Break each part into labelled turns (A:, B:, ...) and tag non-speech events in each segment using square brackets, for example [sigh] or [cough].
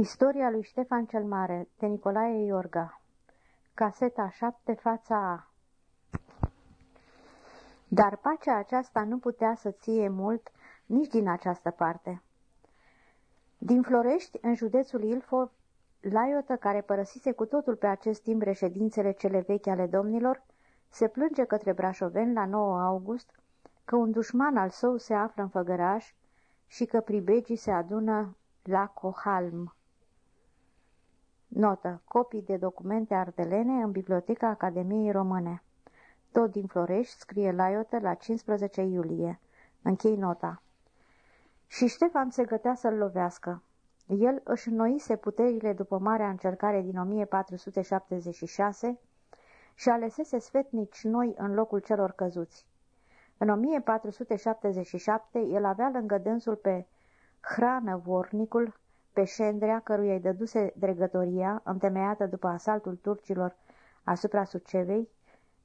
A: Istoria lui Ștefan cel Mare, de Nicolae Iorga Caseta 7, fața A Dar pacea aceasta nu putea să ție mult nici din această parte. Din Florești, în județul Ilfov, Laiotă, care părăsise cu totul pe acest timp reședințele cele vechi ale domnilor, se plânge către Brașoven la 9 august că un dușman al său se află în făgăraș și că pribegii se adună la Cohalm. Notă. Copii de documente ardelene în Biblioteca Academiei Române. Tot din Florești, scrie Laiotă la 15 iulie. Închei nota. Și Ștefan se gătea să-l lovească. El își înnoise puterile după marea încercare din 1476 și alesese sfetnici noi în locul celor căzuți. În 1477 el avea lângă dânsul pe Hrană Vornicul, pe Șendrea, căruia îi dăduse dregătoria, întemeiată după asaltul turcilor asupra Sucevei,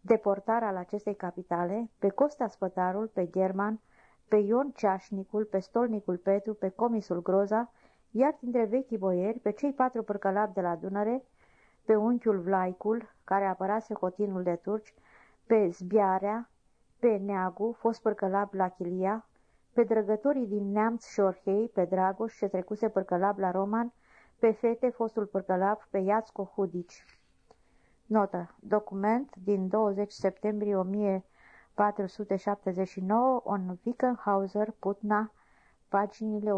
A: deportarea al acestei capitale, pe Costa Spătarul, pe German, pe Ion Ceașnicul, pe Stolnicul Petru, pe Comisul Groza, iar dintre vechii boieri, pe cei patru părcălapi de la Dunăre, pe unchiul Vlaicul, care apărase hotinul de turci, pe Zbiarea, pe Neagu, fost părcălap la Chilia, pe drăgătorii din Neamț și Șorhei, pe Dragoș, ce trecuse părcălap la Roman, pe fete, fostul părcălap, pe Iațco Hudici. Notă. Document din 20 septembrie 1479, on Wickenhauser, Putna, paginile 162-164.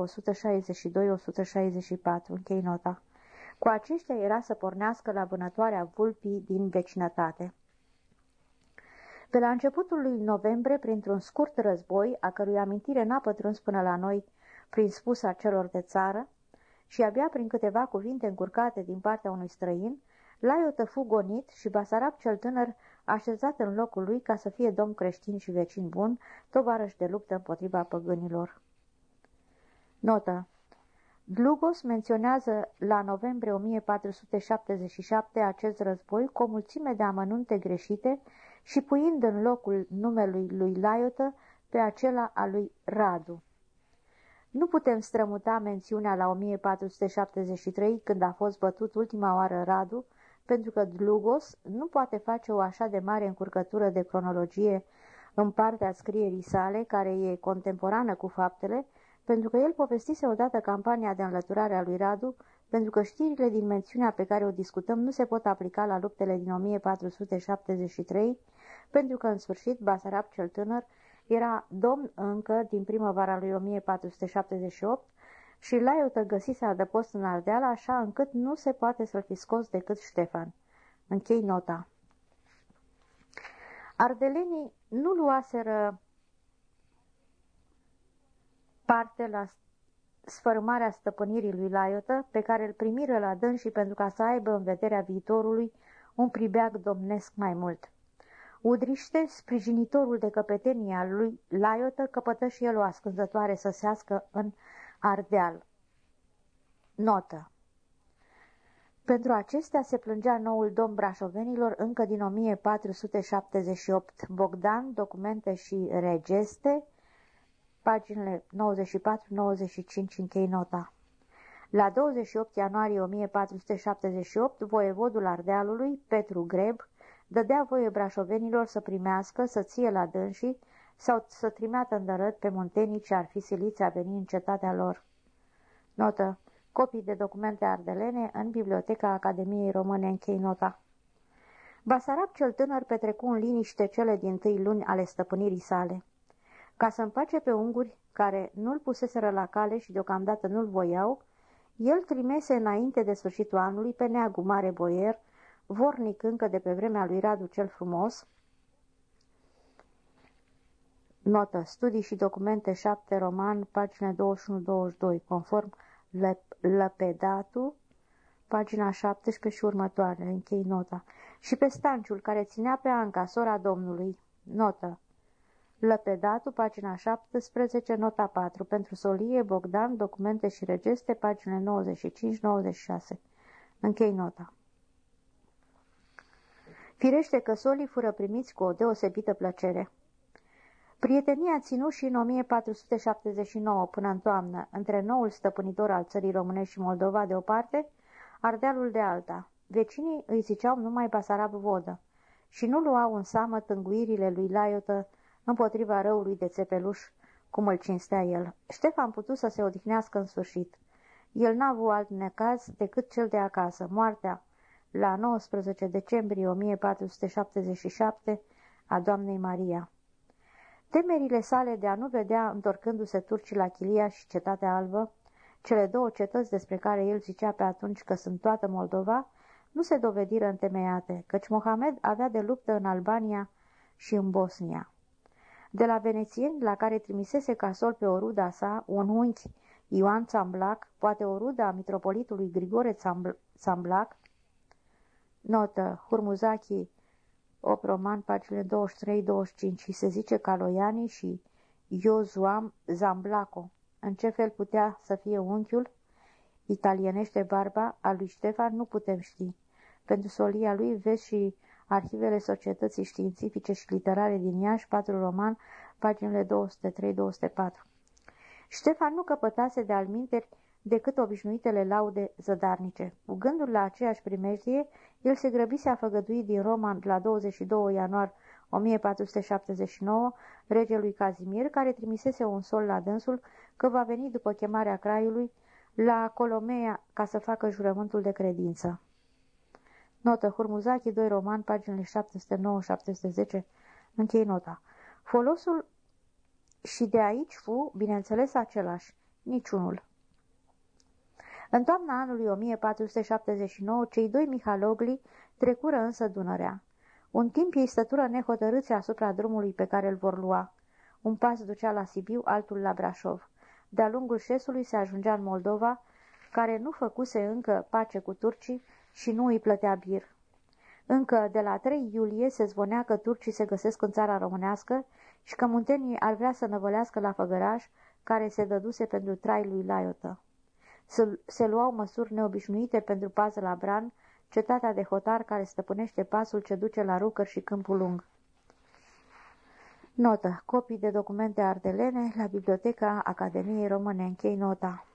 A: Închei nota. Cu aceștia era să pornească la vânătoarea vulpii din vecinătate. Pe la începutul lui noiembrie, printr-un scurt război, a cărui amintire n-a pătruns până la noi prin spusa celor de țară, și abia prin câteva cuvinte încurcate din partea unui străin, Laiotă fu gonit și Basarab cel tânăr așezat în locul lui ca să fie domn creștin și vecin bun, tovarăș de luptă împotriva păgânilor. Notă Dlugos menționează la noiembrie 1477 acest război cu o mulțime de amănunte greșite și puind în locul numelui lui Laiotă pe acela al lui Radu. Nu putem strămuta mențiunea la 1473, când a fost bătut ultima oară Radu, pentru că Dlugos nu poate face o așa de mare încurcătură de cronologie în partea scrierii sale, care e contemporană cu faptele, pentru că el povestise odată campania de înlăturare a lui Radu, pentru că știrile din mențiunea pe care o discutăm nu se pot aplica la luptele din 1473, pentru că, în sfârșit, Basarab cel tânăr era domn încă din primăvara lui 1478 și Laiută găsise adăpost în Ardeal așa încât nu se poate să-l fi scos decât Ștefan. Închei nota. Ardelenii nu luaseră parte la sfărâmarea stăpânirii lui Laiotă, pe care îl primiră la și pentru ca să aibă în vederea viitorului un pribeag domnesc mai mult. Udriște, sprijinitorul de căpetenie al lui Laiotă, căpătă și el o ascunzătoare sească în Ardeal. Notă pentru acestea se plângea noul domn Brașovenilor încă din 1478. Bogdan, documente și regeste, paginile 94-95 închei nota. La 28 ianuarie 1478, voievodul Ardealului, Petru Greb, dădea voie brașovenilor să primească, să ție la dânsii sau să trimeată îndărât pe muntenii ce ar fi siliți a veni în cetatea lor. Notă. Copii de documente ardelene în Biblioteca Academiei Române închei nota. Basarab cel tânăr petrecu în liniște cele din tâi luni ale stăpânirii sale. Ca să împace pe unguri care nu-l puseseră la cale și deocamdată nu-l voiau, el trimese înainte de sfârșitul anului pe neagu mare boier, vornic încă de pe vremea lui Radu cel frumos, Notă. Studii și documente 7 roman, pagina 21-22, conform Lăpedatu, pagina 17 și următoare, închei nota. Și pe stanciul care ținea pe Anca, sora domnului. Notă. Lăpedatu, pagina 17, nota 4. Pentru Solie, Bogdan, documente și regeste, pagina 95-96. Închei nota. Firește că solii fură primiți cu o deosebită plăcere. Prietenia ținut și în 1479 până în toamnă între noul stăpânitor al țării românești și Moldova de o parte, Ardealul de alta. Vecinii îi ziceau numai Basarab Vodă și nu luau în seamă tânguirile lui Laiotă împotriva răului de țepeluș, cum îl cinstea el. Ștefan putut să se odihnească în sfârșit. El n-a avut alt necaz decât cel de acasă, moartea, la 19 decembrie 1477, a Doamnei Maria. Temerile sale de a nu vedea întorcându-se turcii la Chilia și Cetatea Albă, cele două cetăți despre care el zicea pe atunci că sunt toată Moldova, nu se dovediră întemeiate, căci Mohamed avea de luptă în Albania și în Bosnia. De la venețieni, la care trimisese ca sol pe o ruda sa, un unchi Ioan Țamblac, poate o ruda a mitropolitului Grigore Țamblac, notă, Hurmuzachi, 8 roman, paginile 23-25, și se zice Caloiani și Iozuam Zamblaco. În ce fel putea să fie unchiul? Italienește barba a lui Ștefan, nu putem ști. Pentru solia lui vezi și arhivele Societății Științifice și Literare din Iași, 4 roman, paginile 203-204. Ștefan nu căpătase de alminteri decât obișnuitele laude zădarnice. Cu gândul la aceeași primejdie, el se grăbise a făgădui din Roma la 22 ianuar 1479 regelui Cazimir, care trimisese un sol la dânsul că va veni după chemarea craiului la Colomea ca să facă jurământul de credință. Notă Hurmuzachi, 2 roman, paginile 709-710, închei nota. Folosul și de aici fu, bineînțeles, același, niciunul. În toamna anului 1479, cei doi Mihalogli trecură însă Dunărea. Un timp ei stătură nehotărâți asupra drumului pe care îl vor lua. Un pas ducea la Sibiu, altul la Brașov. De-a lungul șesului se ajungea în Moldova, care nu făcuse încă pace cu turcii și nu îi plătea bir. Încă de la 3 iulie se zvonea că turcii se găsesc în țara românească și că muntenii ar vrea să năvălească la făgăraș care se dăduse pentru trai lui Laiotă. Se, se luau măsuri neobișnuite pentru pază la Bran, cetatea de hotar care stăpânește pasul ce duce la Rucăr și Câmpul Lung. Notă. Copii de documente ardelene la Biblioteca Academiei Române. Închei nota.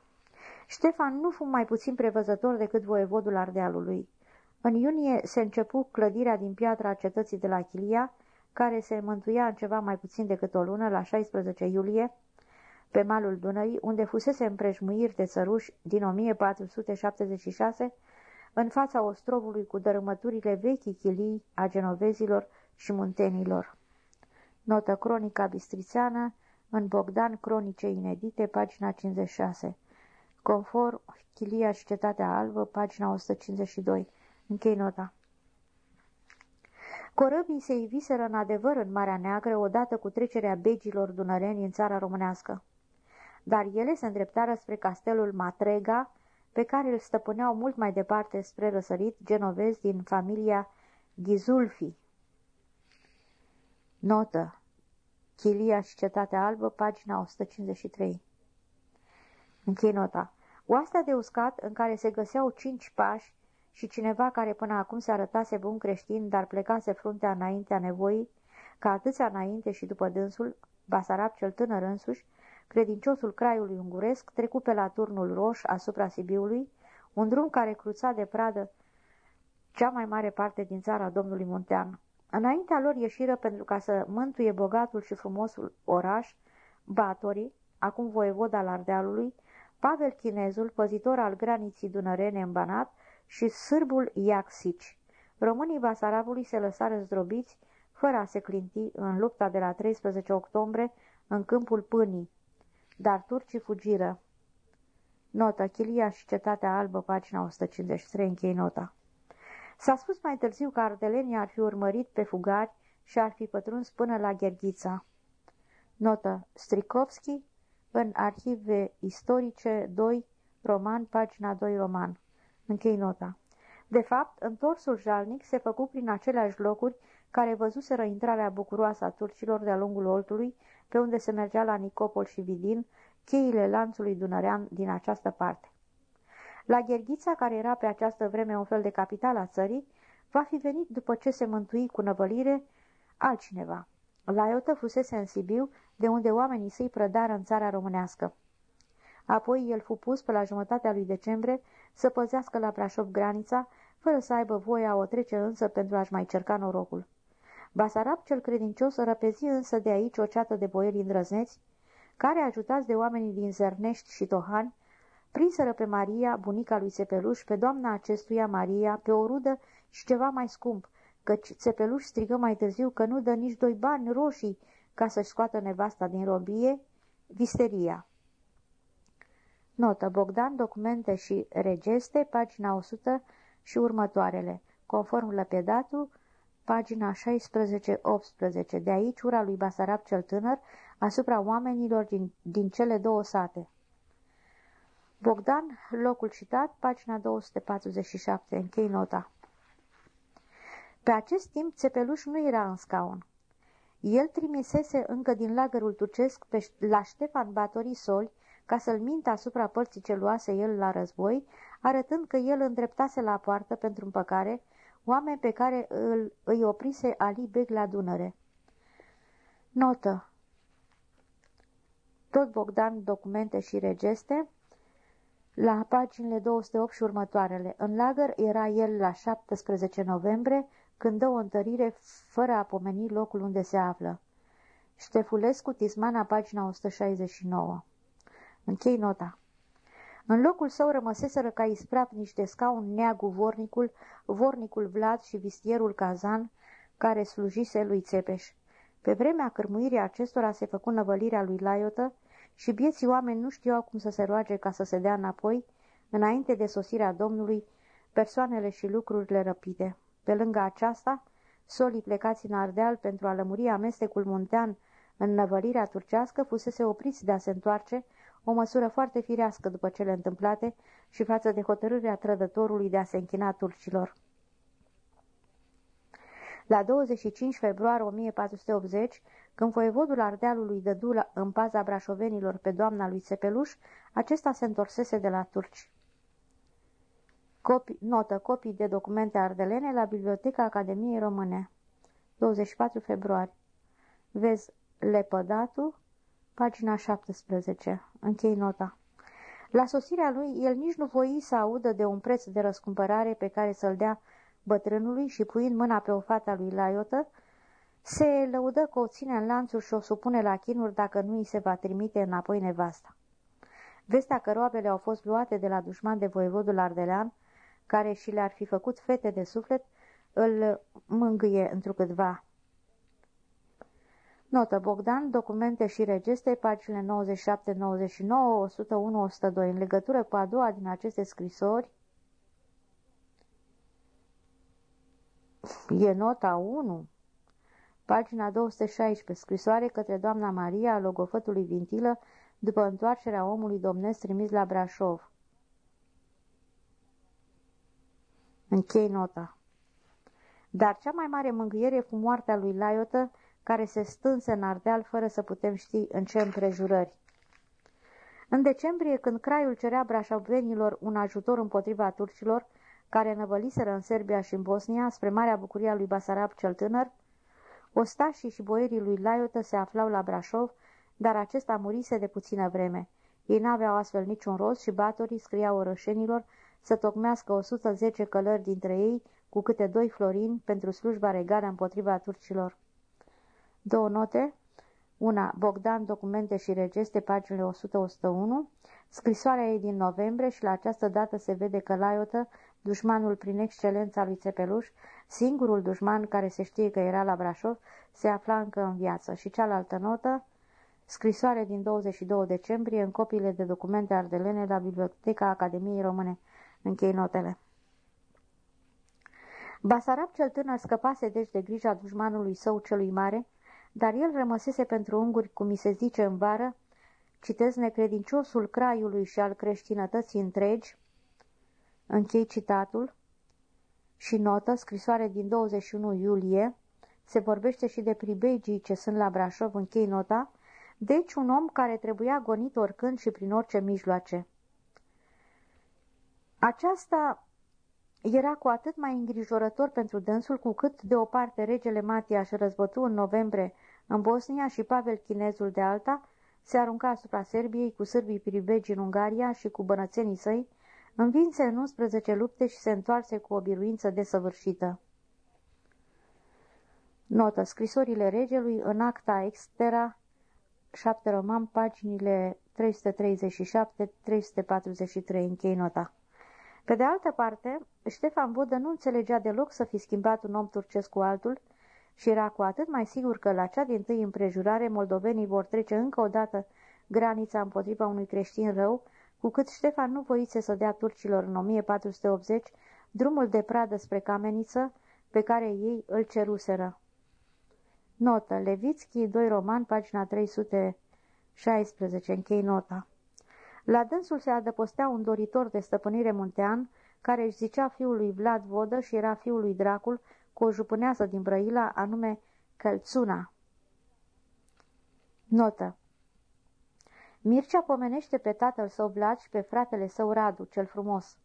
A: Ștefan nu fu mai puțin prevăzător decât voievodul Ardealului. În iunie se începu clădirea din piatra a cetății de la Chilia, care se mântuia în ceva mai puțin decât o lună, la 16 iulie, pe malul Dunării, unde fusese împrejmuiri de țăruși din 1476, în fața ostrovului cu dărâmăturile vechii chilii a genovezilor și muntenilor. Notă cronica bistrițeană în Bogdan Cronice inedite, pagina 56. Conform Chilia și Cetatea Albă, pagina 152. Închei nota. Corăbii se iviseră în adevăr în Marea Neagră odată cu trecerea begilor dunăreni în țara românească. Dar ele se îndreptară spre castelul Matrega, pe care îl stăpâneau mult mai departe spre răsărit genovezi din familia Ghizulfi. Notă Chilia și Cetatea Albă, pagina 153 Închei nota. Oastea de uscat, în care se găseau cinci pași și cineva care până acum se arătase bun creștin, dar plecase fruntea înaintea nevoii, ca atâția înainte și după dânsul, Basarab cel tânăr însuși, credinciosul craiului unguresc, trecu pe la turnul roș asupra Sibiului, un drum care cruța de pradă cea mai mare parte din țara domnului Muntean. Înaintea lor ieșiră pentru ca să mântuie bogatul și frumosul oraș, Batorii, acum voievod al Ardealului, Pavel Chinezul, păzitor al graniții dunărene în Banat, și sârbul Iaxici. Românii Basarabului se lăsară zdrobiți, fără a se clinti, în lupta de la 13 octombrie, în câmpul Pânii. Dar turcii fugiră. Notă. Chilia și Cetatea Albă, pagina 153, închei nota. S-a spus mai târziu că ardelenii ar fi urmărit pe fugari și ar fi pătruns până la Gherghița. Notă. Strikovski, în Arhive Istorice 2, roman, pagina 2, roman. Închei nota. De fapt, întorsul jalnic se făcu prin aceleași locuri care văzuseră intrarea bucuroasă a turcilor de-a lungul Oltului, pe unde se mergea la Nicopol și Vidin, cheile lanțului dunărean din această parte. La Gherghița, care era pe această vreme un fel de capital a țării, va fi venit după ce se mântui cu năvălire altcineva. Laiotă fusese în Sibiu de unde oamenii săi prădară în țara românească. Apoi el fu pus pe la jumătatea lui decembrie să păzească la Brașov granița, fără să aibă voie a o trece însă pentru a-și mai cerca norocul. Basarab cel credincios răpezi însă de aici o ceată de boieri îndrăzneți, care, ajutați de oamenii din Zernești și Tohani, prinseră pe Maria, bunica lui Sepeluș, pe doamna acestuia Maria, pe o rudă și ceva mai scump, căci Sepeluș strigă mai târziu că nu dă nici doi bani roșii ca să-și scoată nevasta din robie, visteria. Notă Bogdan, documente și regeste, pagina 100 și următoarele, conform Lăpedatul, pagina 16-18. De aici ura lui Basarab cel tânăr asupra oamenilor din, din cele două sate. Bogdan, locul citat, pagina 247. Închei nota. Pe acest timp, Țepeluș nu era în scaun. El trimisese încă din lagărul turcesc pe, la Ștefan Batorii Soli ca să-l mintă asupra părții ce luase el la război, arătând că el îndreptase la poartă pentru împăcare oameni pe care îl, îi oprise Ali Beg la Dunăre. Notă Tot Bogdan, documente și regeste, la paginile 208 și următoarele. În lagăr era el la 17 noiembrie, când dă o întărire fără a pomeni locul unde se află. Ștefulescu, Tismana, pagina 169. Închei nota. În locul său rămăseseră ca isprap niște scaun neagu vornicul, vornicul Vlad și vistierul Cazan, care slujise lui Țepeș. Pe vremea cărmuirii acestora se făcu năvălirea lui Laiotă și bieții oameni nu știau cum să se roage ca să se dea înapoi, înainte de sosirea Domnului, persoanele și lucrurile răpite. Pe lângă aceasta, solii plecați în Ardeal pentru a lămuri amestecul muntean în năvălirea turcească fusese opriți de a se întoarce, o măsură foarte firească după cele întâmplate și față de hotărârea trădătorului de a se închina turcilor. La 25 februarie 1480, când voievodul Ardealului dădu în paza brașovenilor pe doamna lui Sepeluș, acesta se întorsese de la turci. Copii, notă, copii de documente ardelene la Biblioteca Academiei Române. 24 februarie. Vezi Lepădatu, pagina 17. Închei nota. La sosirea lui, el nici nu voi să audă de un preț de răscumpărare pe care să-l dea bătrânului și puind mâna pe o fata lui Laiotă, se lăudă că o ține în lanțuri și o supune la chinuri dacă nu îi se va trimite înapoi nevasta. Vestea că roabele au fost luate de la dușman de voievodul Ardelean, care și le-ar fi făcut fete de suflet, îl mângâie întrucâtva. Notă Bogdan, documente și regeste, paginile 97, 99, 101, 102. În legătură cu a doua din aceste scrisori, e nota 1, pagina 216, scrisoare către doamna Maria, logofătului Vintilă, după întoarcerea omului domnesc trimis la Brașov. Închei nota. Dar cea mai mare mângâiere fu moartea lui Laiotă, care se stânse în Ardeal fără să putem ști în ce împrejurări. În decembrie, când Craiul cerea brașovenilor un ajutor împotriva turcilor, care năvăliseră în Serbia și în Bosnia, spre marea bucuria lui Basarab cel tânăr, ostașii și boierii lui Laiotă se aflau la Brașov, dar acesta murise de puțină vreme. Ei n-aveau astfel niciun rost și batorii scriau orășenilor să tocmească 110 călări dintre ei cu câte doi florini pentru slujba regală împotriva turcilor. Două note, una, Bogdan, documente și regeste, paginile 100-101, scrisoarea ei din noiembrie și la această dată se vede că Laiotă, dușmanul prin excelența lui Țepeluș, singurul dușman care se știe că era la Brașov, se afla încă în viață. Și cealaltă notă, scrisoare din 22 decembrie în copiile de documente ardelene la Biblioteca Academiei Române. Închei notele. Basarab cel tânăr scăpase deci de grija dușmanului său celui mare, dar el rămăsese pentru unguri, cum mi se zice în vară, citez necredinciosul craiului și al creștinătății întregi, închei citatul, și notă, scrisoare din 21 iulie, se vorbește și de pribegii ce sunt la Brașov, închei nota, deci un om care trebuia gonit oricând și prin orice mijloace. Aceasta era cu atât mai îngrijorător pentru dânsul cu cât, de o parte, regele Matiaș răzbătu în noiembrie în Bosnia și Pavel Chinezul de alta, se arunca asupra Serbiei cu sârbii pribegi în Ungaria și cu bănățenii săi, învinse în 11 lupte și se întoarse cu o biruință desăvârșită. Notă. Scrisorile regelui în acta extera 7 roman, paginile 337-343, închei nota. Pe de altă parte, Ștefan Vodă nu înțelegea deloc să fi schimbat un om turcesc cu altul și era cu atât mai sigur că la cea din tâi împrejurare moldovenii vor trece încă o dată granița împotriva unui creștin rău, cu cât Ștefan nu voise să dea turcilor în 1480 drumul de pradă spre Cameniță pe care ei îl ceruseră. Notă. Levitski, 2 roman, pagina 316. Închei nota. La dânsul se adăpostea un doritor de stăpânire muntean, care își zicea fiul lui Vlad Vodă și era fiul lui Dracul, cu o jupâneasă din Brăila, anume Călțuna. Notă. Mircea pomenește pe tatăl său Vlad și pe fratele său Radu, cel frumos.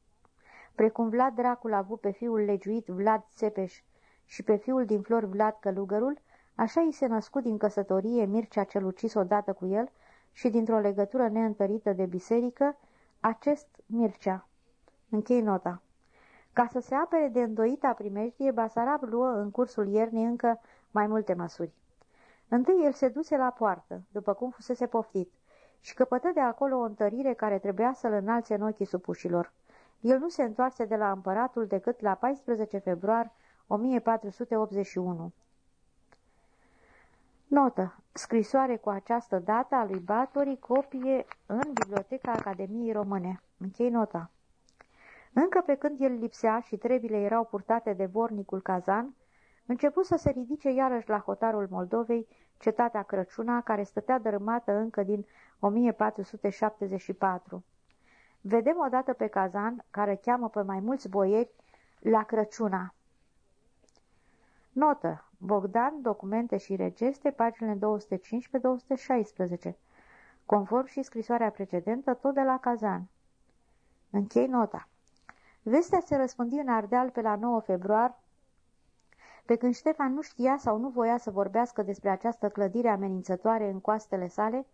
A: Precum Vlad Dracul a avut pe fiul legiuit Vlad Țepeș și pe fiul din flori Vlad Călugărul, Așa i se născut din căsătorie Mircea cel ucis odată cu el și dintr-o legătură neîntărită de biserică, acest Mircea. Închei nota. Ca să se apere de îndoita primejdie, Basarab luă în cursul iernii încă mai multe măsuri. Întâi el se duse la poartă, după cum fusese poftit, și căpătă de acolo o întărire care trebuia să-l înalțe în ochii supușilor. El nu se întoarse de la împăratul decât la 14 februar 1481. Notă. Scrisoare cu această dată a lui Batori, copie în Biblioteca Academiei Române. Închei nota. Încă pe când el lipsea și trebile erau purtate de vornicul Kazan, început să se ridice iarăși la hotarul Moldovei, cetatea Crăciuna, care stătea dărâmată încă din 1474. Vedem odată pe Kazan, care cheamă pe mai mulți boieri, la Crăciuna. Notă. Bogdan, documente și regeste, paginile 215-216, conform și scrisoarea precedentă, tot de la Kazan. Închei nota. Vestea se răspândi în Ardeal pe la 9 februar, pe când Ștefan nu știa sau nu voia să vorbească despre această clădire amenințătoare în coastele sale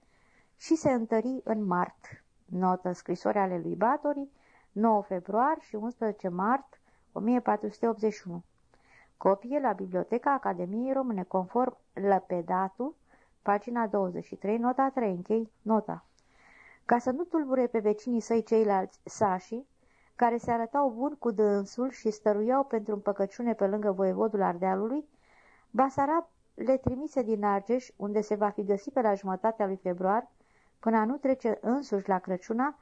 A: și se întări în mart. Notă scrisoarea ale lui Batori, 9 februar și 11 mart 1481. Copie la Biblioteca Academiei Române, conform Lăpedatu, pagina 23, nota 3, închei nota. Ca să nu tulbure pe vecinii săi ceilalți sași, care se arătau buni cu dânsul și stăruiau pentru împăcăciune pe lângă voievodul Ardealului, Basarab le trimise din Argeș, unde se va fi găsit pe la jumătatea lui februar, până a nu trece însuși la Crăciuna,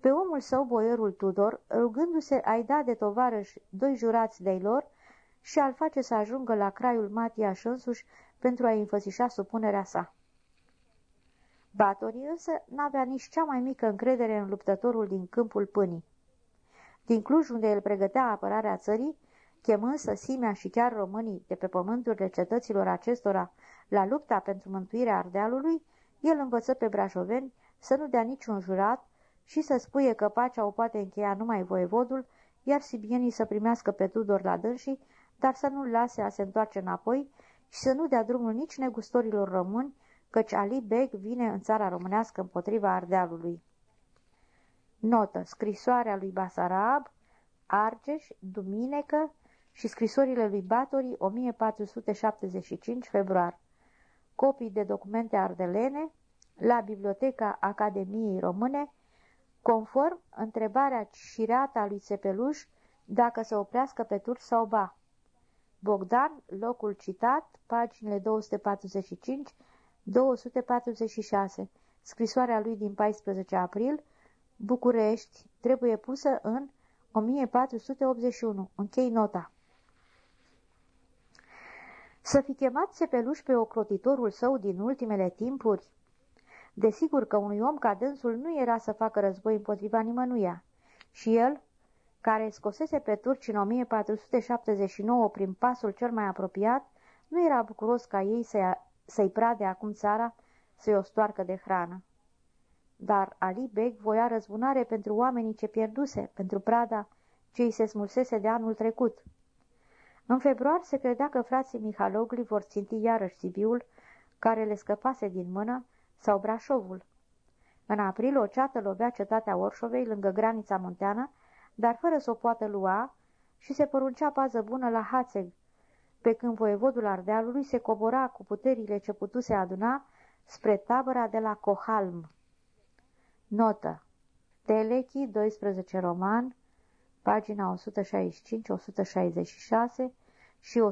A: pe omul său, boierul Tudor, rugându-se a-i da de tovarăși doi jurați de-ai lor, și al face să ajungă la craiul Matiaș însuși pentru a-i înfățișa supunerea sa. Batorii însă n-avea nici cea mai mică încredere în luptătorul din câmpul pânii. Din Cluj, unde el pregătea apărarea țării, chemând Săsimea și chiar românii de pe pământurile cetăților acestora la lupta pentru mântuirea Ardealului, el învăță pe brașoveni să nu dea niciun jurat și să spuie că pacea o poate încheia numai voievodul, iar sibienii să primească pe Tudor la dânsii dar să nu-l lase a se întoarce înapoi și să nu dea drumul nici negustorilor români, căci Ali Beg vine în țara românească împotriva Ardealului. Notă. Scrisoarea lui Basarab, Argeș, Duminecă și scrisorile lui Batori, 1475 februar. Copii de documente ardelene la Biblioteca Academiei Române, conform întrebarea șireată lui Țepeluș dacă să oprească pe tur sau ba. Bogdan, locul citat, paginile 245-246, scrisoarea lui din 14 april, București, trebuie pusă în 1481. Închei nota. Să fi chemat Sepeluș pe ocrotitorul său din ultimele timpuri? Desigur că unui om ca dânsul nu era să facă război împotriva nimănuia. Și el, care scosese pe turci în 1479 prin pasul cel mai apropiat, nu era bucuros ca ei să-i să prade acum țara, să-i o stoarcă de hrană. Dar Ali Beg voia răzbunare pentru oamenii ce pierduse, pentru prada ce îi se smulsese de anul trecut. În februar se credea că frații Mihalogli vor ținti iarăși Sibiul, care le scăpase din mână, sau Brașovul. În april, o ceată lovea cetatea Orșovei lângă granița munteană, dar fără să o poată lua și se poruncea pază bună la Hațeg, pe când voievodul Ardealului se cobora cu puterile ce putuse aduna spre tabăra de la Cohalm. Notă Telechi, 12 roman, pagina 165-166 și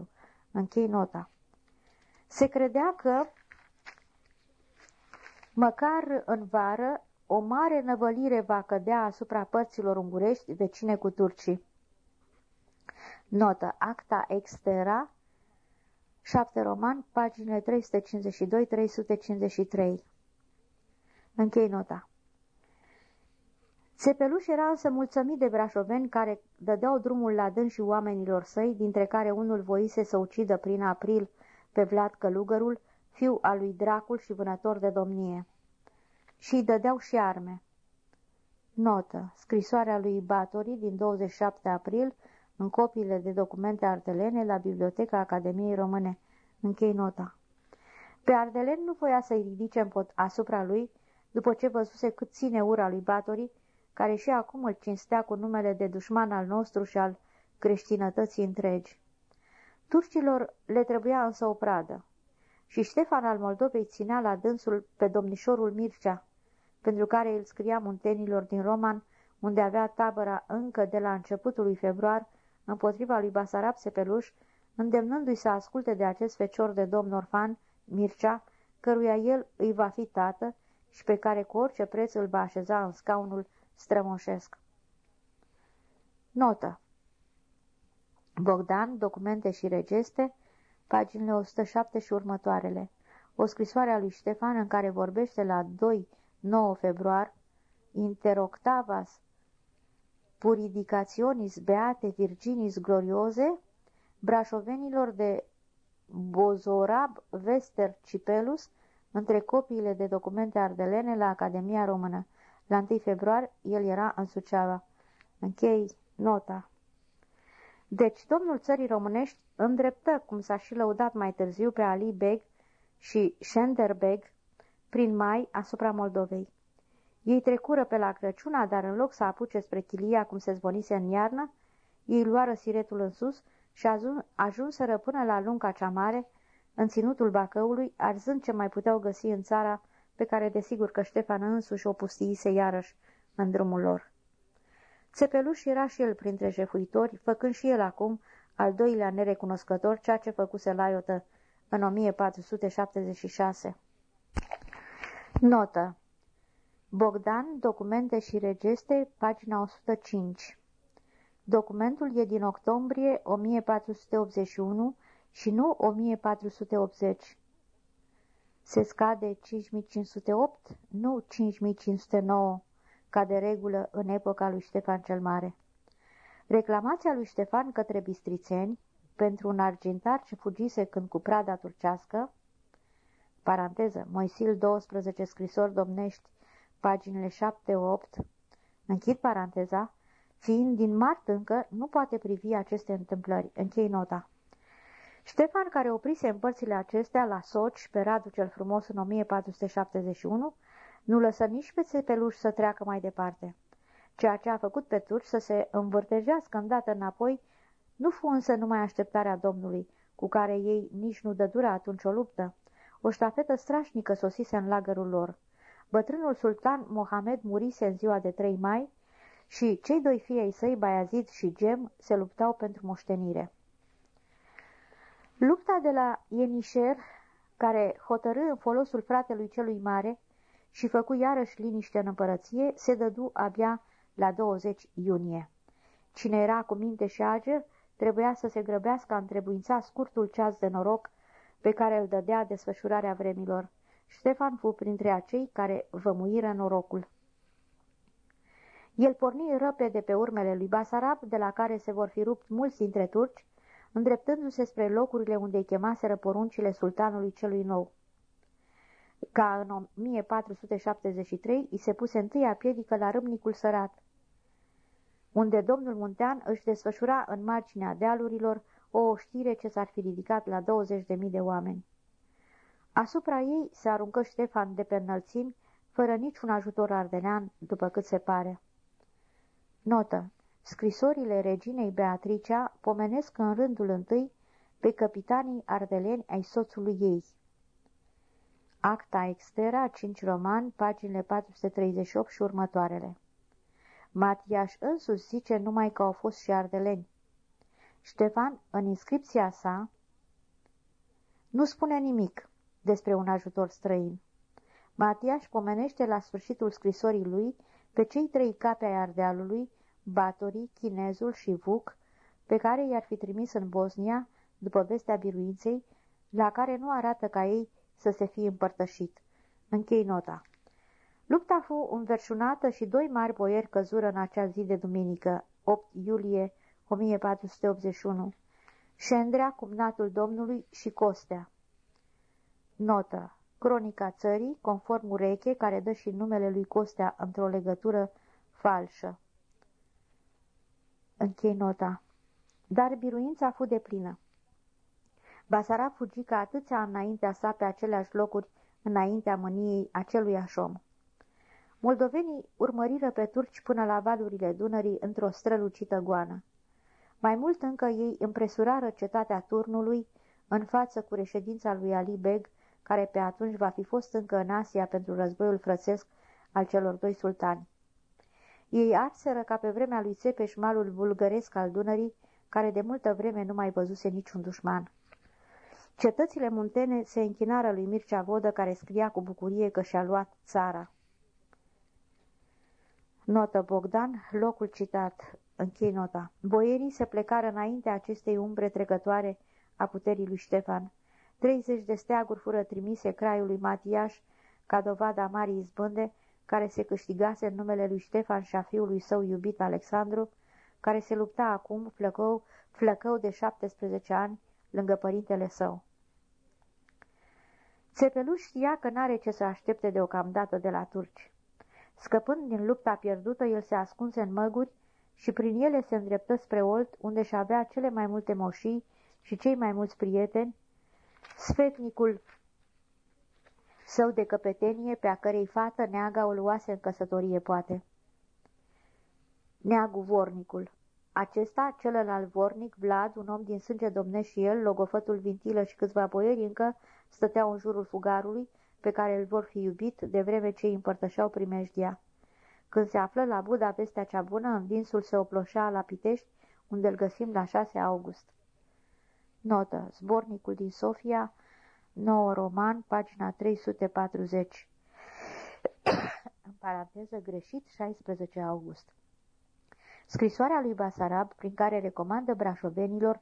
A: 173-174. Închei nota. Se credea că, măcar în vară, o mare năvălire va cădea asupra părților ungurești vecine cu turcii. Notă. Acta extera, 7 roman, pagine 352-353. Închei nota. Țepeluș era însă mulțumit de brașoveni care dădeau drumul la dâns și oamenilor săi, dintre care unul voise să ucidă prin april pe Vlad Călugărul, fiu al lui Dracul și vânător de domnie. Și îi dădeau și arme. Notă. Scrisoarea lui Batori din 27 april în copiile de documente ardelene la Biblioteca Academiei Române. Închei nota. Pe Ardelen nu voia să-i ridice asupra lui, după ce văzuse cât ține ura lui Batori, care și acum îl cinstea cu numele de dușman al nostru și al creștinătății întregi. Turcilor le trebuia însă o pradă. Și Ștefan al Moldovei ținea la dânsul pe domnișorul Mircea, pentru care îl scria muntenilor din Roman, unde avea tabăra încă de la începutul lui februar, împotriva lui Basarab Sepeluș, îndemnându-i să asculte de acest fecior de domn orfan, Mircea, căruia el îi va fi tată și pe care cu orice preț îl va așeza în scaunul strămoșesc. Notă Bogdan, documente și regeste, paginile 107 și următoarele. O scrisoare a lui Ștefan în care vorbește la 2-9 februar, interoctavas puridicationis beate virginis gloriose, brașovenilor de Bozorab Vester Cipelus, între copiile de documente ardelene la Academia Română. La 1 februar el era în Suceava. Închei nota. Deci, domnul țării românești îndreptă, cum s-a și lăudat mai târziu pe Ali Beg și Schenderbeg, prin mai asupra Moldovei. Ei trecură pe la Crăciuna, dar în loc să apuce spre Chilia, cum se zvonise în iarnă, ei luară siretul în sus și ajunseră până la lunga cea mare, în ținutul Bacăului, arzând ce mai puteau găsi în țara pe care desigur că Ștefan însuși o pustiise iarăși în drumul lor. Țepeluș era și el printre jefuitori, făcând și el acum al doilea nerecunoscător ceea ce făcuse Laiotă în 1476. Notă Bogdan, documente și regeste, pagina 105 Documentul e din octombrie 1481 și nu 1480. Se scade 5508, nu 5509 ca de regulă în epoca lui Ștefan cel Mare. Reclamația lui Ștefan către bistrițeni pentru un argintar ce fugise când cu prada turcească, paranteză, Moisil 12 scrisori domnești, paginile 7-8, închid paranteza, fiind din mart încă, nu poate privi aceste întâmplări, închei nota. Ștefan, care oprise în părțile acestea la Soci pe Radu cel Frumos în 1471, nu lăsă nici pe țepeluș să treacă mai departe. Ceea ce a făcut pe turci să se învârtejească îndată înapoi nu fu însă numai așteptarea Domnului, cu care ei nici nu dădură atunci o luptă. O ștafetă strașnică sosise în lagărul lor. Bătrânul sultan Mohamed murise în ziua de 3 mai și cei doi fii ai săi, Bayazid și Gem, se luptau pentru moștenire. Lupta de la Ienișer, care hotărâ în folosul fratelui celui mare, și făcu iarăși liniște în împărăție, se dădu abia la 20 iunie. Cine era cu minte și ager, trebuia să se grăbească a întrebuința scurtul ceas de noroc pe care îl dădea desfășurarea vremilor. Ștefan fu printre acei care vămuiră norocul. El porni răpede pe urmele lui Basarab, de la care se vor fi rupt mulți dintre turci, îndreptându-se spre locurile unde îi chemaseră poruncile sultanului celui nou ca în 1473 îi se puse întâia piedică la râmnicul sărat, unde domnul Muntean își desfășura în marginea dealurilor o știre ce s-ar fi ridicat la 20.000 de oameni. Asupra ei se aruncă Ștefan de pe înălțimi, fără niciun ajutor ardelean, după cât se pare. Notă. Scrisorile reginei Beatricea pomenesc în rândul întâi pe capitanii ardeleni ai soțului ei. Acta Extera, 5 roman, paginile 438 și următoarele. Matiaș însuși zice numai că au fost și ardeleni. Ștefan, în inscripția sa, nu spune nimic despre un ajutor străin. Matiaș pomenește la sfârșitul scrisorii lui pe cei trei cape ai Ardealului, Batorii, Chinezul și Vuc, pe care i-ar fi trimis în Bosnia, după vestea biruinței, la care nu arată ca ei să se fie împărtășit. Închei nota. Lupta fu înverșunată și doi mari boieri căzură în acea zi de duminică, 8 iulie 1481, Șendrea, cumnatul Domnului și Costea. Notă. Cronica țării, conform ureche, care dă și numele lui Costea într-o legătură falșă. Închei nota. Dar biruința fu de plină. Basara fugi ca atâția înaintea sa pe aceleași locuri, înaintea mâniei acelui așom. Moldovenii urmăriră pe turci până la valurile Dunării într-o strălucită goană. Mai mult încă ei împresurară cetatea turnului în față cu reședința lui Ali Beg, care pe atunci va fi fost încă în Asia pentru războiul frățesc al celor doi sultani. Ei arseră ca pe vremea lui Țepeș malul bulgăresc al Dunării, care de multă vreme nu mai văzuse niciun dușman. Cetățile muntene se închinară lui Mircea Vodă, care scria cu bucurie că și-a luat țara. Notă Bogdan, locul citat, închei nota. Boierii se plecară înainte acestei umbre trecătoare a puterii lui Ștefan. 30 de steaguri fură trimise craiului Matiaș ca dovada marii izbânde, care se câștigase în numele lui Ștefan și a fiului său iubit Alexandru, care se lupta acum, flăcău, flăcău de 17 ani, lângă părintele său. Țepeluș știa că n-are ce să aștepte deocamdată de la turci. Scăpând din lupta pierdută, el se ascunse în măguri și prin ele se îndreptă spre Olt, unde și avea cele mai multe moșii și cei mai mulți prieteni, sfetnicul său de căpetenie, pe a cărei fată neaga o luase în căsătorie, poate. Neagu vornicul. Acesta, celălalt vornic, Vlad, un om din sânge domnesc și el, logofătul Vintilă și câțiva boieri încă, stăteau în jurul fugarului, pe care îl vor fi iubit, de vreme ce îi împărtășeau primejdia. Când se află la Buda vestea cea bună, învinsul se oploșea la Pitești, unde îl găsim la 6 august. Notă. Zbornicul din Sofia, 9 roman, pagina 340. [coughs] în paranteză greșit, 16 august. Scrisoarea lui Basarab, prin care recomandă brașovenilor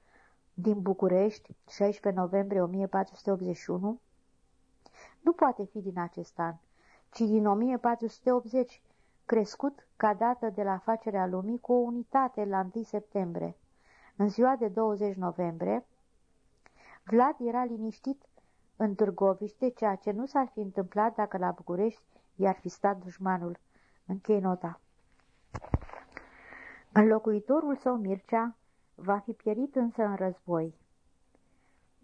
A: din București, 16 noiembrie 1481, nu poate fi din acest an, ci din 1480, crescut ca dată de la facerea lumii cu o unitate la 1 septembrie. În ziua de 20 noiembrie, Vlad era liniștit în Târgoviște, ceea ce nu s-ar fi întâmplat dacă la București i-ar fi stat dușmanul. Închei nota. Înlocuitorul său, Mircea, va fi pierit însă în război.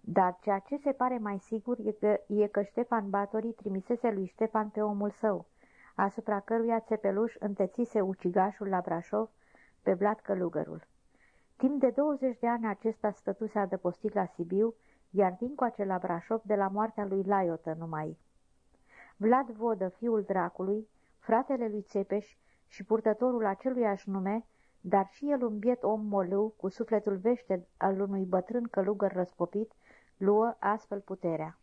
A: Dar ceea ce se pare mai sigur e că, e că Ștefan Batorii trimisese lui Ștefan pe omul său, asupra căruia Țepeluș întețise ucigașul la Brașov pe Vlad Călugărul. Timp de 20 de ani acesta stătuse adăpostit la Sibiu, iar dincoace la Brașov de la moartea lui Laiotă numai. Vlad Vodă, fiul dracului, fratele lui Țepeș și purtătorul aceluiași nume, dar și el un biet om molâu, cu sufletul vește al unui bătrân călugăr răspopit, luă astfel puterea.